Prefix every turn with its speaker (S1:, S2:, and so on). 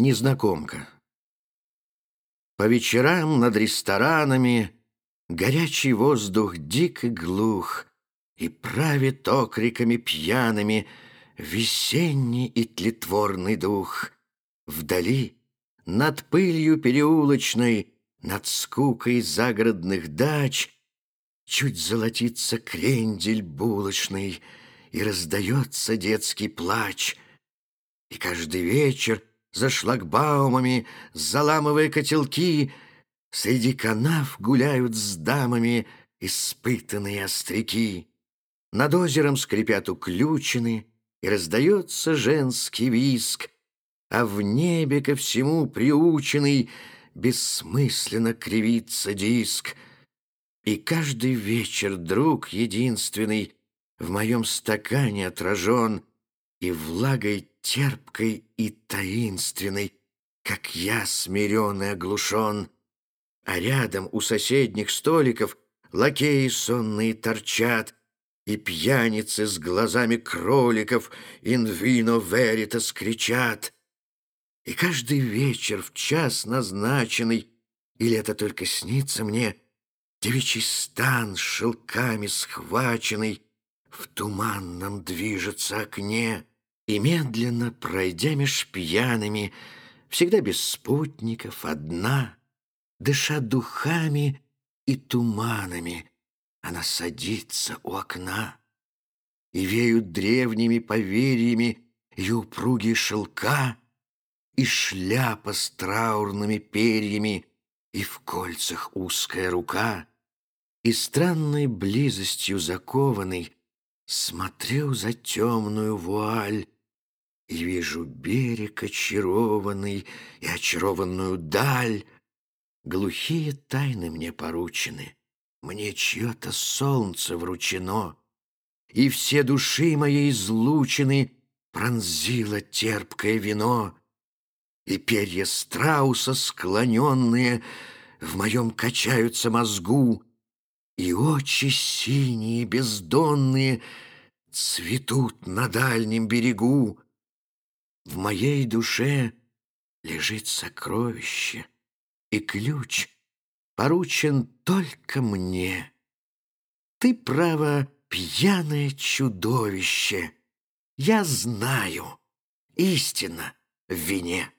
S1: Незнакомка. По вечерам над ресторанами Горячий воздух дик и глух, И правит окриками пьяными Весенний и тлетворный дух. Вдали, над пылью переулочной, Над скукой загородных дач Чуть золотится крендель булочный И раздается детский плач. И каждый вечер за шлагбаумами, заламывая котелки, Среди канав гуляют с дамами испытанные остряки. Над озером скрипят уключены, и раздается женский виск, а в небе ко всему приученный бессмысленно кривится диск. И каждый вечер друг единственный в моем стакане отражен, и влагой терпкой и таинственной, как я смирен и оглушен. А рядом у соседних столиков лакеи сонные торчат, и пьяницы с глазами кроликов «Инвино веритас» кричат. И каждый вечер в час назначенный, или это только снится мне, девичий стан шелками схваченный в туманном движется окне. И медленно, пройдя меж пьяными, Всегда без спутников, одна, Дыша духами и туманами, Она садится у окна. И веют древними поверьями Ее упругие шелка, И шляпа с траурными перьями, И в кольцах узкая рука, И странной близостью закованный Смотрю за темную вуаль, и вижу берег очарованный и очарованную даль. Глухие тайны мне поручены, мне чье-то солнце вручено, И все души моей излучены пронзило терпкое вино, И перья страуса склоненные в моем качаются мозгу, И очи синие, бездонные, цветут на дальнем берегу. В моей душе лежит сокровище, и ключ поручен только мне. Ты, право, пьяное чудовище. Я знаю, истина в вине.